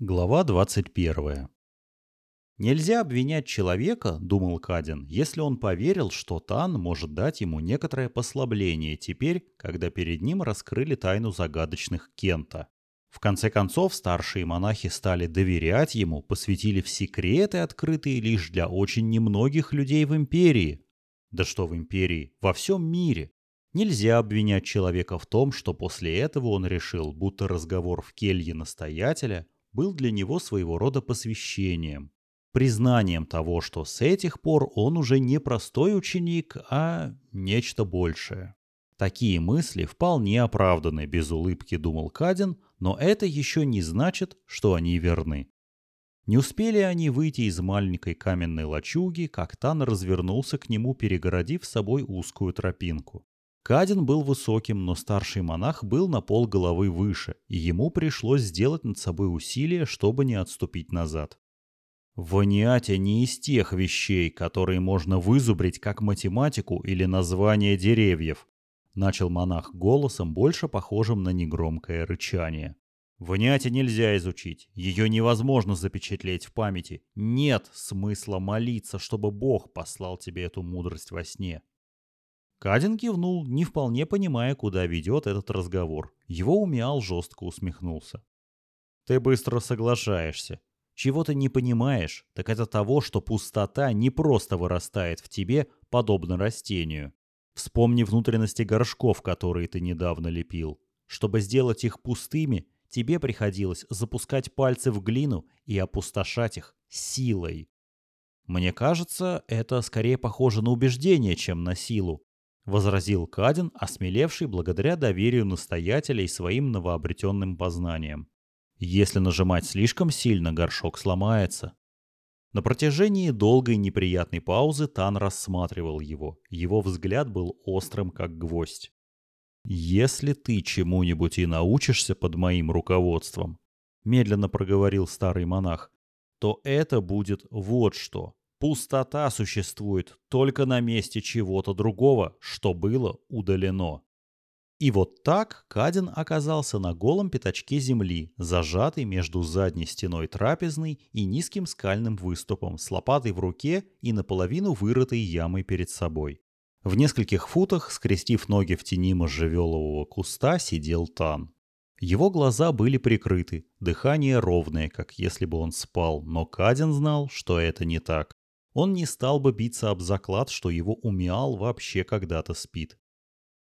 Глава 21. Нельзя обвинять человека, думал Кадин, если он поверил, что Тан может дать ему некоторое послабление теперь, когда перед ним раскрыли тайну загадочных Кента. В конце концов, старшие монахи стали доверять ему, посвятили в секреты, открытые лишь для очень немногих людей в империи. Да что в империи, во всем мире. Нельзя обвинять человека в том, что после этого он решил, будто разговор в келье настоятеля – был для него своего рода посвящением, признанием того, что с этих пор он уже не простой ученик, а нечто большее. Такие мысли вполне оправданы, без улыбки думал Кадин, но это еще не значит, что они верны. Не успели они выйти из маленькой каменной лачуги, как Тан развернулся к нему, перегородив собой узкую тропинку. Кадин был высоким, но старший монах был на пол головы выше, и ему пришлось сделать над собой усилие, чтобы не отступить назад. Ваниате не из тех вещей, которые можно вызубрить как математику или название деревьев, начал монах голосом, больше похожим на негромкое рычание. Ваниате нельзя изучить, ее невозможно запечатлеть в памяти. Нет смысла молиться, чтобы Бог послал тебе эту мудрость во сне. Кадин кивнул, не вполне понимая, куда ведет этот разговор. Его умял жестко усмехнулся. «Ты быстро соглашаешься. Чего ты не понимаешь, так это того, что пустота не просто вырастает в тебе, подобно растению. Вспомни внутренности горшков, которые ты недавно лепил. Чтобы сделать их пустыми, тебе приходилось запускать пальцы в глину и опустошать их силой. Мне кажется, это скорее похоже на убеждение, чем на силу возразил Кадин, осмелевший благодаря доверию настоятелей своим новообретенным познаниям. Если нажимать слишком сильно, горшок сломается. На протяжении долгой неприятной паузы Тан рассматривал его. Его взгляд был острым, как гвоздь. «Если ты чему-нибудь и научишься под моим руководством», — медленно проговорил старый монах, — то это будет вот что. Пустота существует только на месте чего-то другого, что было удалено. И вот так Кадин оказался на голом пятачке земли, зажатый между задней стеной трапезной и низким скальным выступом с лопатой в руке и наполовину вырытой ямой перед собой. В нескольких футах, скрестив ноги в тени можжевелового куста, сидел Тан. Его глаза были прикрыты, дыхание ровное, как если бы он спал, но Кадин знал, что это не так он не стал бы биться об заклад, что его умиал вообще когда-то спит.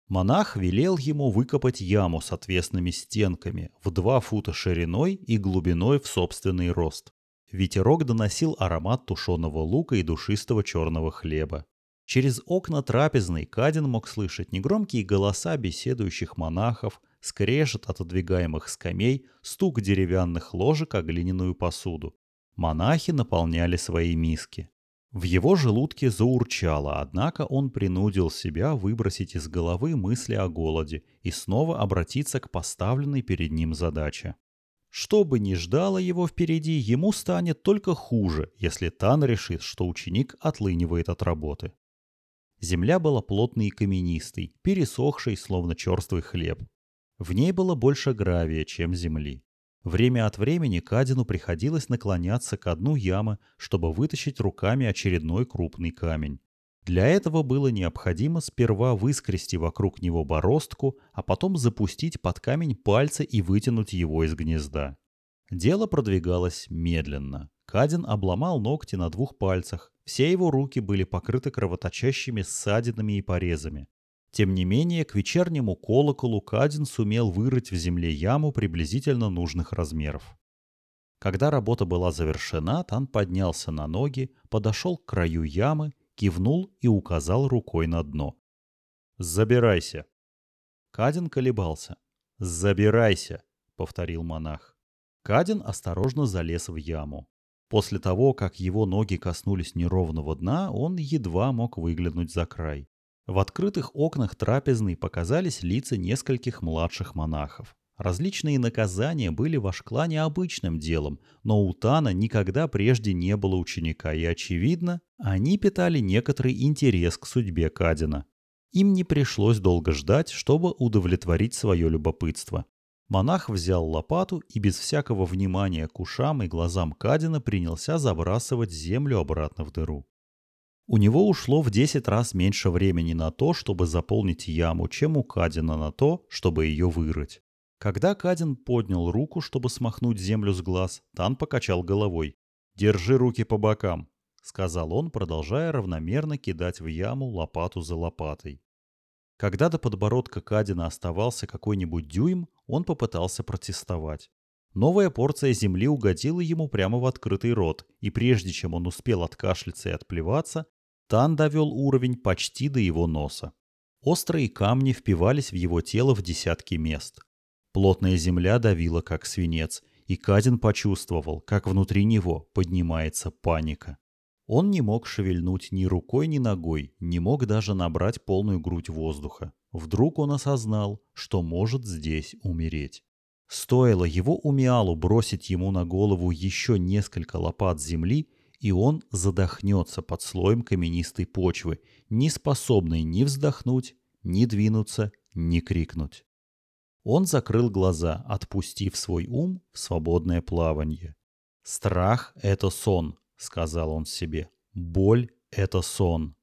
Монах велел ему выкопать яму с отвесными стенками в два фута шириной и глубиной в собственный рост. Ветерок доносил аромат тушеного лука и душистого черного хлеба. Через окна трапезной Кадин мог слышать негромкие голоса беседующих монахов, скрежет отодвигаемых скамей, стук деревянных ложек о глиняную посуду. Монахи наполняли свои миски. В его желудке заурчало, однако он принудил себя выбросить из головы мысли о голоде и снова обратиться к поставленной перед ним задаче. Что бы ни ждало его впереди, ему станет только хуже, если Тан решит, что ученик отлынивает от работы. Земля была плотной и каменистой, пересохшей, словно черствый хлеб. В ней было больше гравия, чем земли. Время от времени Кадину приходилось наклоняться к дну ямы, чтобы вытащить руками очередной крупный камень. Для этого было необходимо сперва выскрести вокруг него бороздку, а потом запустить под камень пальцы и вытянуть его из гнезда. Дело продвигалось медленно. Кадин обломал ногти на двух пальцах. Все его руки были покрыты кровоточащими ссадинами и порезами. Тем не менее, к вечернему колоколу Кадин сумел вырыть в земле яму приблизительно нужных размеров. Когда работа была завершена, Тан поднялся на ноги, подошел к краю ямы, кивнул и указал рукой на дно. «Забирайся!» Кадин колебался. «Забирайся!» — повторил монах. Кадин осторожно залез в яму. После того, как его ноги коснулись неровного дна, он едва мог выглянуть за край. В открытых окнах трапезной показались лица нескольких младших монахов. Различные наказания были в Ашклане обычным делом, но у Тана никогда прежде не было ученика, и, очевидно, они питали некоторый интерес к судьбе Кадина. Им не пришлось долго ждать, чтобы удовлетворить свое любопытство. Монах взял лопату и без всякого внимания к ушам и глазам Кадина принялся забрасывать землю обратно в дыру. У него ушло в 10 раз меньше времени на то, чтобы заполнить яму, чем у Кадина на то, чтобы ее вырыть. Когда Кадин поднял руку, чтобы смахнуть землю с глаз, Тан покачал головой. «Держи руки по бокам», — сказал он, продолжая равномерно кидать в яму лопату за лопатой. Когда до подбородка Кадина оставался какой-нибудь дюйм, он попытался протестовать. Новая порция земли угодила ему прямо в открытый рот, и прежде чем он успел откашляться и отплеваться, Тан довел уровень почти до его носа. Острые камни впивались в его тело в десятки мест. Плотная земля давила, как свинец, и Кадин почувствовал, как внутри него поднимается паника. Он не мог шевельнуть ни рукой, ни ногой, не мог даже набрать полную грудь воздуха. Вдруг он осознал, что может здесь умереть. Стоило его умиалу бросить ему на голову еще несколько лопат земли, и он задохнется под слоем каменистой почвы, не способный ни вздохнуть, ни двинуться, ни крикнуть. Он закрыл глаза, отпустив свой ум в свободное плавание. «Страх — это сон», — сказал он себе. «Боль — это сон».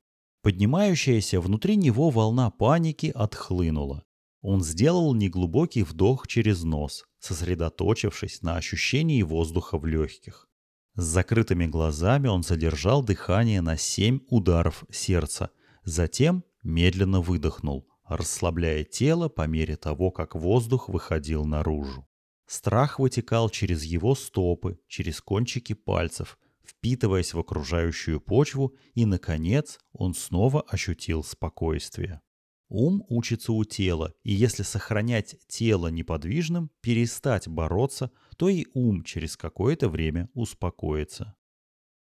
Поднимающаяся внутри него волна паники отхлынула. Он сделал неглубокий вдох через нос, сосредоточившись на ощущении воздуха в легких. С закрытыми глазами он задержал дыхание на семь ударов сердца, затем медленно выдохнул, расслабляя тело по мере того, как воздух выходил наружу. Страх вытекал через его стопы, через кончики пальцев, впитываясь в окружающую почву, и, наконец, он снова ощутил спокойствие. Ум учится у тела, и если сохранять тело неподвижным, перестать бороться, то и ум через какое-то время успокоится.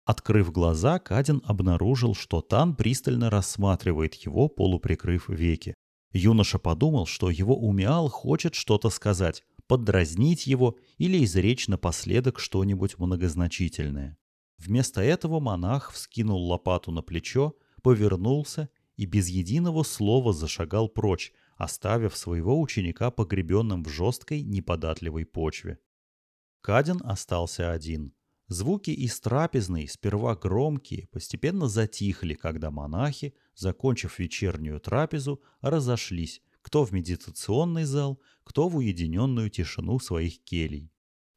Открыв глаза, Кадин обнаружил, что Тан пристально рассматривает его, полуприкрыв веки. Юноша подумал, что его умиал хочет что-то сказать, поддразнить его или изречь напоследок что-нибудь многозначительное. Вместо этого монах вскинул лопату на плечо, повернулся и без единого слова зашагал прочь, оставив своего ученика погребенным в жесткой, неподатливой почве. Кадин остался один. Звуки из трапезной, сперва громкие, постепенно затихли, когда монахи, закончив вечернюю трапезу, разошлись, кто в медитационный зал, кто в уединенную тишину своих келей.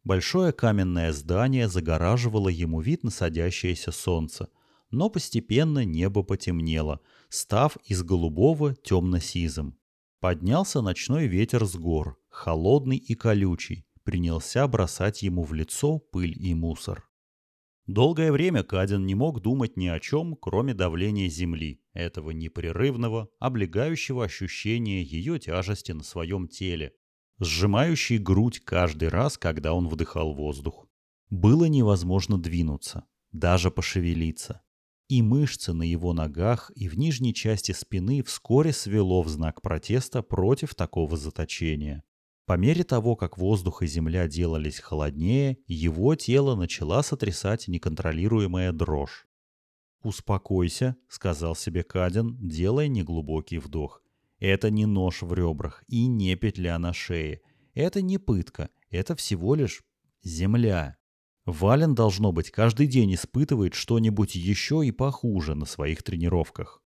Большое каменное здание загораживало ему вид на садящееся солнце, но постепенно небо потемнело, став из голубого темно-сизым. Поднялся ночной ветер с гор, холодный и колючий, принялся бросать ему в лицо пыль и мусор. Долгое время Кадин не мог думать ни о чем, кроме давления земли, этого непрерывного, облегающего ощущения ее тяжести на своем теле, сжимающий грудь каждый раз, когда он вдыхал воздух. Было невозможно двинуться, даже пошевелиться. И мышцы на его ногах и в нижней части спины вскоре свело в знак протеста против такого заточения. По мере того, как воздух и земля делались холоднее, его тело начала сотрясать неконтролируемая дрожь. «Успокойся», — сказал себе Кадин, делая неглубокий вдох. Это не нож в ребрах и не петля на шее. Это не пытка, это всего лишь земля. Вален, должно быть, каждый день испытывает что-нибудь еще и похуже на своих тренировках.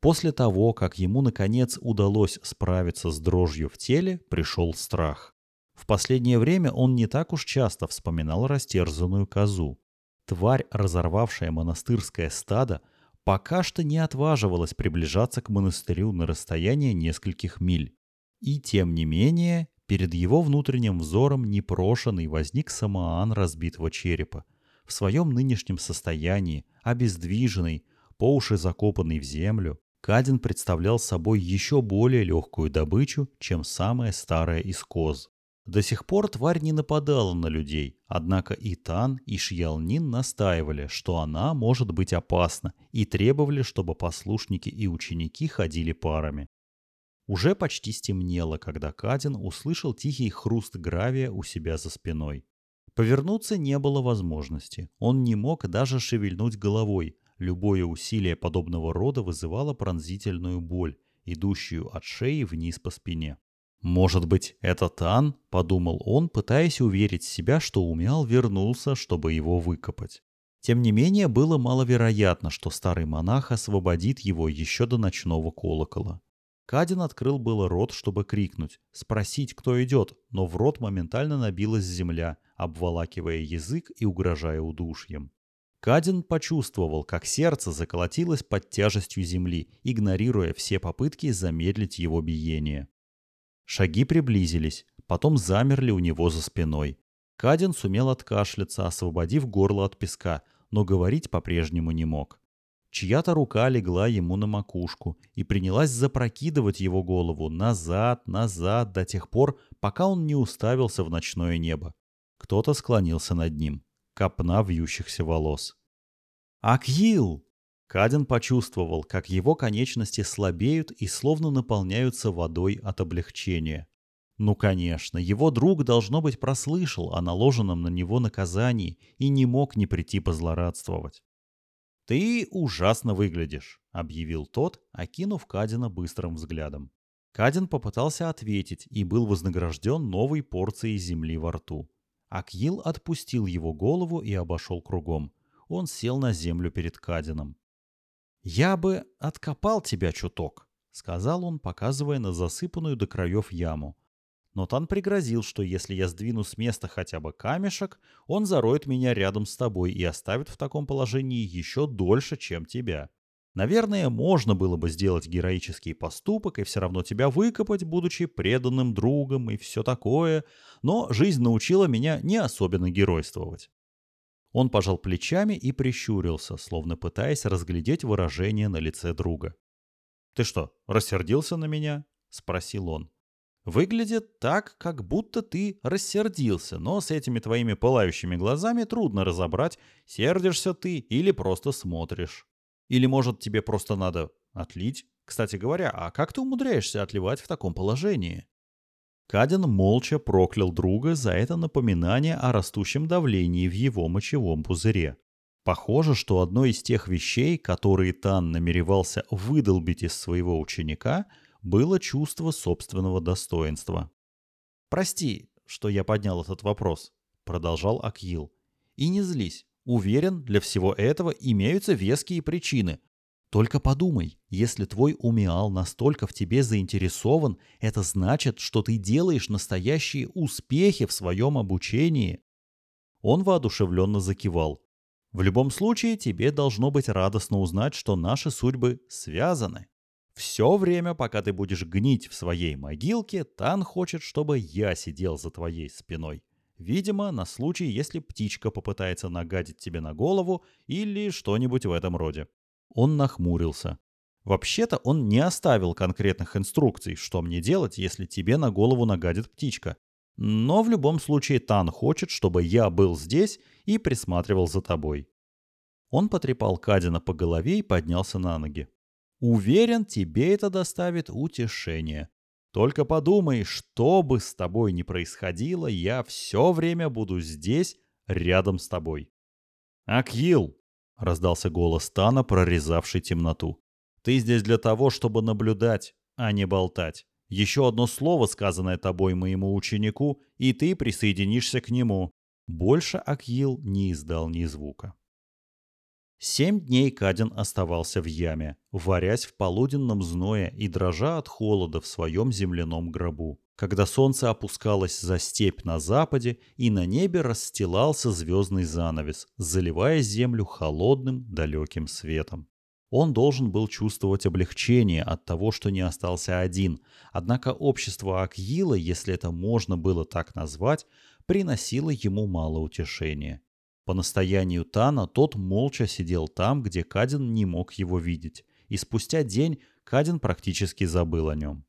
После того, как ему наконец удалось справиться с дрожью в теле, пришел страх. В последнее время он не так уж часто вспоминал растерзанную козу. Тварь, разорвавшая монастырское стадо, пока что не отваживалась приближаться к монастырю на расстояние нескольких миль. И тем не менее, перед его внутренним взором непрошенный возник самоан разбитого черепа. В своем нынешнем состоянии, обездвиженный, по уши закопанный в землю, Кадин представлял собой еще более легкую добычу, чем самая старая из коз. До сих пор тварь не нападала на людей, однако и Тан, и Шьялнин настаивали, что она может быть опасна, и требовали, чтобы послушники и ученики ходили парами. Уже почти стемнело, когда Кадин услышал тихий хруст гравия у себя за спиной. Повернуться не было возможности. Он не мог даже шевельнуть головой. Любое усилие подобного рода вызывало пронзительную боль, идущую от шеи вниз по спине. «Может быть, это Тан?» — подумал он, пытаясь уверить себя, что Умял вернулся, чтобы его выкопать. Тем не менее, было маловероятно, что старый монах освободит его еще до ночного колокола. Кадин открыл было рот, чтобы крикнуть, спросить, кто идет, но в рот моментально набилась земля, обволакивая язык и угрожая удушьем. Кадин почувствовал, как сердце заколотилось под тяжестью земли, игнорируя все попытки замедлить его биение. Шаги приблизились, потом замерли у него за спиной. Кадин сумел откашляться, освободив горло от песка, но говорить по-прежнему не мог. Чья-то рука легла ему на макушку и принялась запрокидывать его голову назад, назад, до тех пор, пока он не уставился в ночное небо. Кто-то склонился над ним. Копна вьющихся волос. «Акил!» Каден почувствовал, как его конечности слабеют и словно наполняются водой от облегчения. Ну, конечно, его друг, должно быть, прослышал о наложенном на него наказании и не мог не прийти позлорадствовать. «Ты ужасно выглядишь», — объявил тот, окинув Кадина быстрым взглядом. Кадин попытался ответить и был вознагражден новой порцией земли во рту. Акил отпустил его голову и обошел кругом. Он сел на землю перед Кадином. «Я бы откопал тебя чуток», — сказал он, показывая на засыпанную до краев яму. Но Тан пригрозил, что если я сдвину с места хотя бы камешек, он зароет меня рядом с тобой и оставит в таком положении еще дольше, чем тебя. Наверное, можно было бы сделать героический поступок и все равно тебя выкопать, будучи преданным другом и все такое, но жизнь научила меня не особенно геройствовать. Он пожал плечами и прищурился, словно пытаясь разглядеть выражение на лице друга. «Ты что, рассердился на меня?» — спросил он. «Выглядит так, как будто ты рассердился, но с этими твоими пылающими глазами трудно разобрать, сердишься ты или просто смотришь. Или, может, тебе просто надо отлить? Кстати говоря, а как ты умудряешься отливать в таком положении?» Каден молча проклял друга за это напоминание о растущем давлении в его мочевом пузыре. Похоже, что одно из тех вещей, которые Тан намеревался выдолбить из своего ученика, было чувство собственного достоинства. «Прости, что я поднял этот вопрос», — продолжал Акил. «И не злись. Уверен, для всего этого имеются веские причины, только подумай, если твой умиал настолько в тебе заинтересован, это значит, что ты делаешь настоящие успехи в своем обучении. Он воодушевленно закивал. В любом случае, тебе должно быть радостно узнать, что наши судьбы связаны. Все время, пока ты будешь гнить в своей могилке, Тан хочет, чтобы я сидел за твоей спиной. Видимо, на случай, если птичка попытается нагадить тебе на голову или что-нибудь в этом роде. Он нахмурился. Вообще-то он не оставил конкретных инструкций, что мне делать, если тебе на голову нагадит птичка. Но в любом случае Тан хочет, чтобы я был здесь и присматривал за тобой. Он потрепал Кадина по голове и поднялся на ноги. Уверен, тебе это доставит утешение. Только подумай, что бы с тобой ни происходило, я все время буду здесь, рядом с тобой. Акил, — раздался голос Тана, прорезавший темноту. «Ты здесь для того, чтобы наблюдать, а не болтать. Еще одно слово, сказанное тобой моему ученику, и ты присоединишься к нему». Больше Акил не издал ни звука. Семь дней Кадин оставался в яме, варясь в полуденном зное и дрожа от холода в своем земляном гробу когда солнце опускалось за степь на западе, и на небе расстилался звездный занавес, заливая землю холодным далеким светом. Он должен был чувствовать облегчение от того, что не остался один, однако общество Акьила, если это можно было так назвать, приносило ему мало утешения. По настоянию Тана тот молча сидел там, где Кадин не мог его видеть, и спустя день Кадин практически забыл о нем.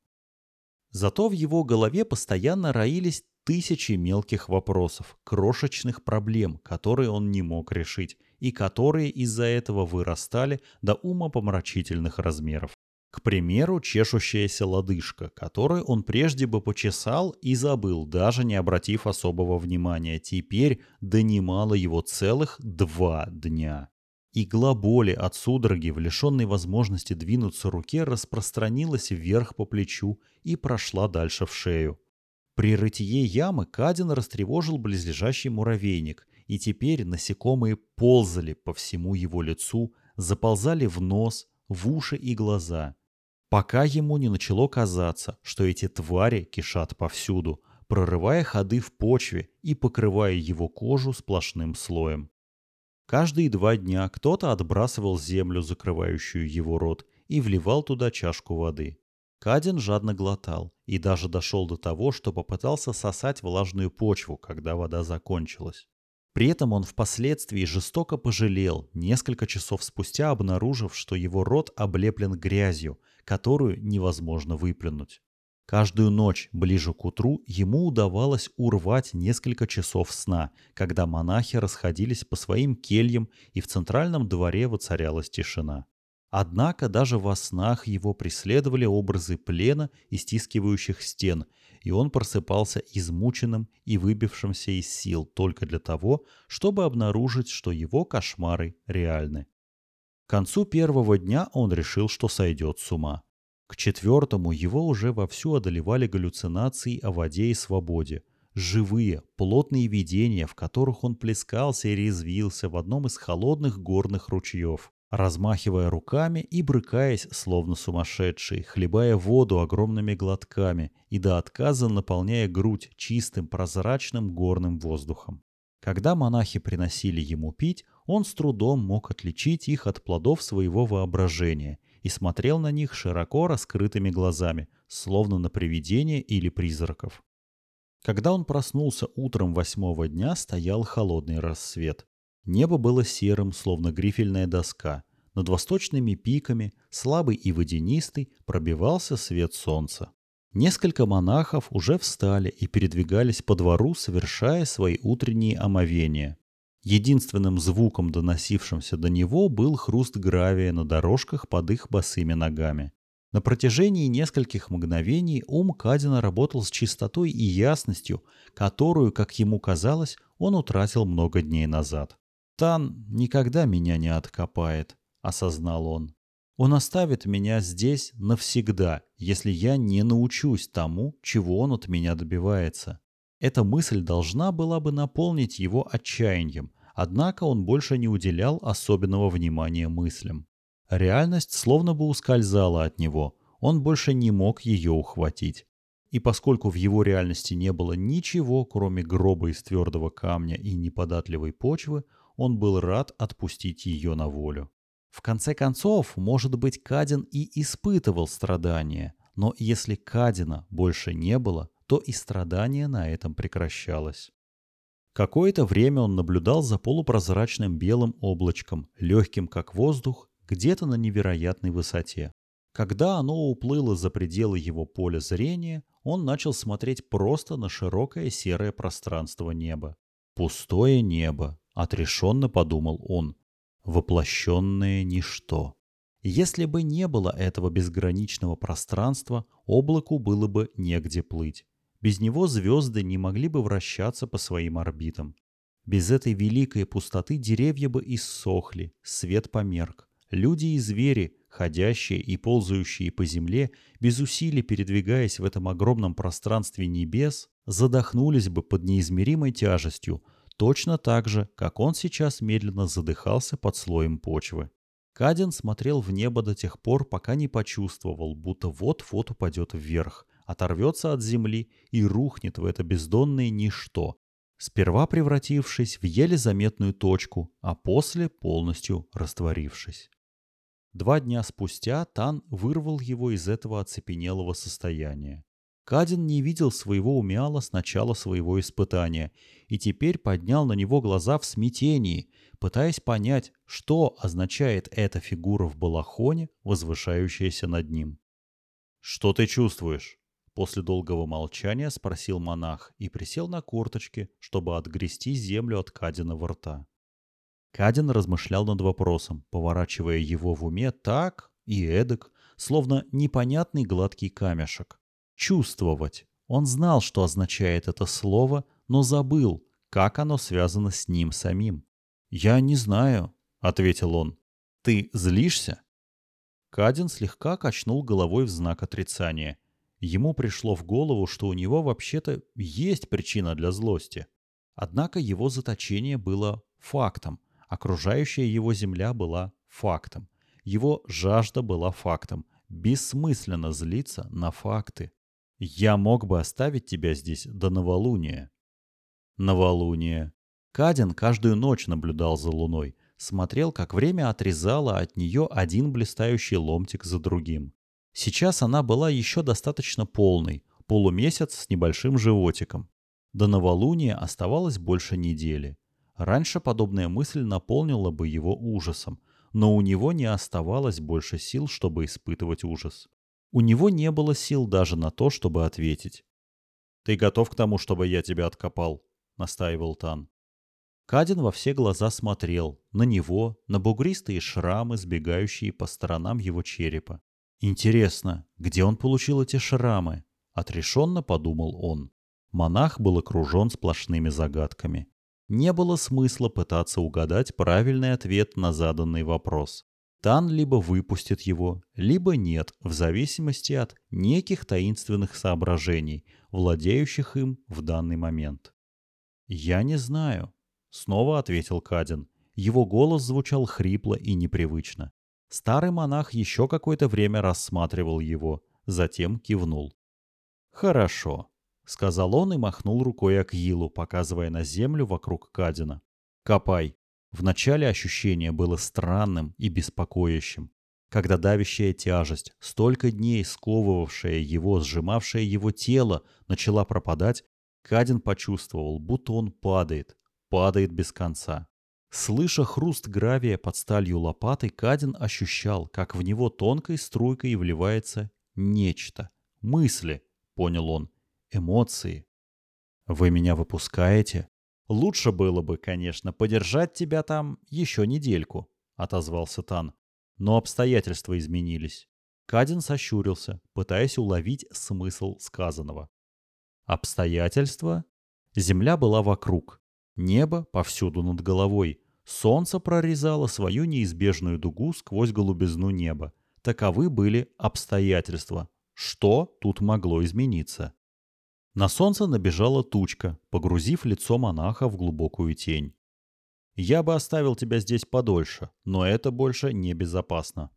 Зато в его голове постоянно роились тысячи мелких вопросов, крошечных проблем, которые он не мог решить, и которые из-за этого вырастали до умопомрачительных размеров. К примеру, чешущаяся лодыжка, которую он прежде бы почесал и забыл, даже не обратив особого внимания, теперь донимала его целых два дня. Игла боли от судороги, в лишенной возможности двинуться руке, распространилась вверх по плечу и прошла дальше в шею. При рытье ямы Кадин растревожил близлежащий муравейник, и теперь насекомые ползали по всему его лицу, заползали в нос, в уши и глаза. Пока ему не начало казаться, что эти твари кишат повсюду, прорывая ходы в почве и покрывая его кожу сплошным слоем. Каждые два дня кто-то отбрасывал землю, закрывающую его рот, и вливал туда чашку воды. Кадин жадно глотал и даже дошел до того, что попытался сосать влажную почву, когда вода закончилась. При этом он впоследствии жестоко пожалел, несколько часов спустя обнаружив, что его рот облеплен грязью, которую невозможно выплюнуть. Каждую ночь, ближе к утру, ему удавалось урвать несколько часов сна, когда монахи расходились по своим кельям и в центральном дворе воцарялась тишина. Однако даже во снах его преследовали образы плена и стискивающих стен, и он просыпался измученным и выбившимся из сил только для того, чтобы обнаружить, что его кошмары реальны. К концу первого дня он решил, что сойдет с ума. К четвертому его уже вовсю одолевали галлюцинации о воде и свободе. Живые, плотные видения, в которых он плескался и резвился в одном из холодных горных ручьев, размахивая руками и брыкаясь, словно сумасшедший, хлебая воду огромными глотками и до отказа наполняя грудь чистым прозрачным горным воздухом. Когда монахи приносили ему пить, он с трудом мог отличить их от плодов своего воображения и смотрел на них широко раскрытыми глазами, словно на привидения или призраков. Когда он проснулся утром восьмого дня, стоял холодный рассвет. Небо было серым, словно грифельная доска. Над восточными пиками, слабый и водянистый, пробивался свет солнца. Несколько монахов уже встали и передвигались по двору, совершая свои утренние омовения. Единственным звуком, доносившимся до него, был хруст гравия на дорожках под их босыми ногами. На протяжении нескольких мгновений ум Кадина работал с чистотой и ясностью, которую, как ему казалось, он утратил много дней назад. «Тан никогда меня не откопает», — осознал он. «Он оставит меня здесь навсегда, если я не научусь тому, чего он от меня добивается. Эта мысль должна была бы наполнить его отчаянием, однако он больше не уделял особенного внимания мыслям. Реальность словно бы ускользала от него, он больше не мог ее ухватить. И поскольку в его реальности не было ничего, кроме гроба из твердого камня и неподатливой почвы, он был рад отпустить ее на волю. В конце концов, может быть, Кадин и испытывал страдания, но если Кадина больше не было, то и страдание на этом прекращалось. Какое-то время он наблюдал за полупрозрачным белым облачком, легким как воздух, где-то на невероятной высоте. Когда оно уплыло за пределы его поля зрения, он начал смотреть просто на широкое серое пространство неба. «Пустое небо», — отрешенно подумал он, — «воплощенное ничто». Если бы не было этого безграничного пространства, облаку было бы негде плыть. Без него звезды не могли бы вращаться по своим орбитам. Без этой великой пустоты деревья бы иссохли, свет померк. Люди и звери, ходящие и ползающие по земле, без усилий передвигаясь в этом огромном пространстве небес, задохнулись бы под неизмеримой тяжестью, точно так же, как он сейчас медленно задыхался под слоем почвы. Каден смотрел в небо до тех пор, пока не почувствовал, будто вот-вот упадет вверх, оторвется от земли и рухнет в это бездонное ничто, сперва превратившись в еле заметную точку, а после полностью растворившись. Два дня спустя Тан вырвал его из этого оцепенелого состояния. Кадин не видел своего умяла с начала своего испытания и теперь поднял на него глаза в смятении, пытаясь понять, что означает эта фигура в балахоне, возвышающаяся над ним. «Что ты чувствуешь?» После долгого молчания спросил монах и присел на корточки, чтобы отгрести землю от Кадиного рта. Кадин размышлял над вопросом, поворачивая его в уме так и эдак, словно непонятный гладкий камешек. Чувствовать. Он знал, что означает это слово, но забыл, как оно связано с ним самим. «Я не знаю», — ответил он. «Ты злишься?» Кадин слегка качнул головой в знак отрицания. Ему пришло в голову, что у него вообще-то есть причина для злости. Однако его заточение было фактом, окружающая его земля была фактом, его жажда была фактом. Бессмысленно злиться на факты. Я мог бы оставить тебя здесь до новолуния. Новолуние. Кадин каждую ночь наблюдал за луной, смотрел, как время отрезало от нее один блистающий ломтик за другим. Сейчас она была еще достаточно полной, полумесяц с небольшим животиком. До новолуния оставалось больше недели. Раньше подобная мысль наполнила бы его ужасом, но у него не оставалось больше сил, чтобы испытывать ужас. У него не было сил даже на то, чтобы ответить. «Ты готов к тому, чтобы я тебя откопал?» — настаивал Тан. Кадин во все глаза смотрел на него, на бугристые шрамы, сбегающие по сторонам его черепа. «Интересно, где он получил эти шрамы?» — отрешенно подумал он. Монах был окружен сплошными загадками. Не было смысла пытаться угадать правильный ответ на заданный вопрос. Тан либо выпустит его, либо нет, в зависимости от неких таинственных соображений, владеющих им в данный момент. «Я не знаю», — снова ответил Кадин. Его голос звучал хрипло и непривычно. Старый монах еще какое-то время рассматривал его, затем кивнул. «Хорошо», — сказал он и махнул рукой Акилу, показывая на землю вокруг Кадина. «Копай». Вначале ощущение было странным и беспокоящим. Когда давящая тяжесть, столько дней сковывавшая его, сжимавшая его тело, начала пропадать, Кадин почувствовал, будто он падает, падает без конца. Слыша хруст гравия под сталью лопатой, Кадин ощущал, как в него тонкой струйкой вливается нечто. Мысли, понял он, эмоции. «Вы меня выпускаете?» «Лучше было бы, конечно, подержать тебя там еще недельку», — отозвался Тан. Но обстоятельства изменились. Кадин сощурился, пытаясь уловить смысл сказанного. Обстоятельства? Земля была вокруг. Небо повсюду над головой. Солнце прорезало свою неизбежную дугу сквозь голубизну неба. Таковы были обстоятельства. Что тут могло измениться? На солнце набежала тучка, погрузив лицо монаха в глубокую тень. «Я бы оставил тебя здесь подольше, но это больше небезопасно»,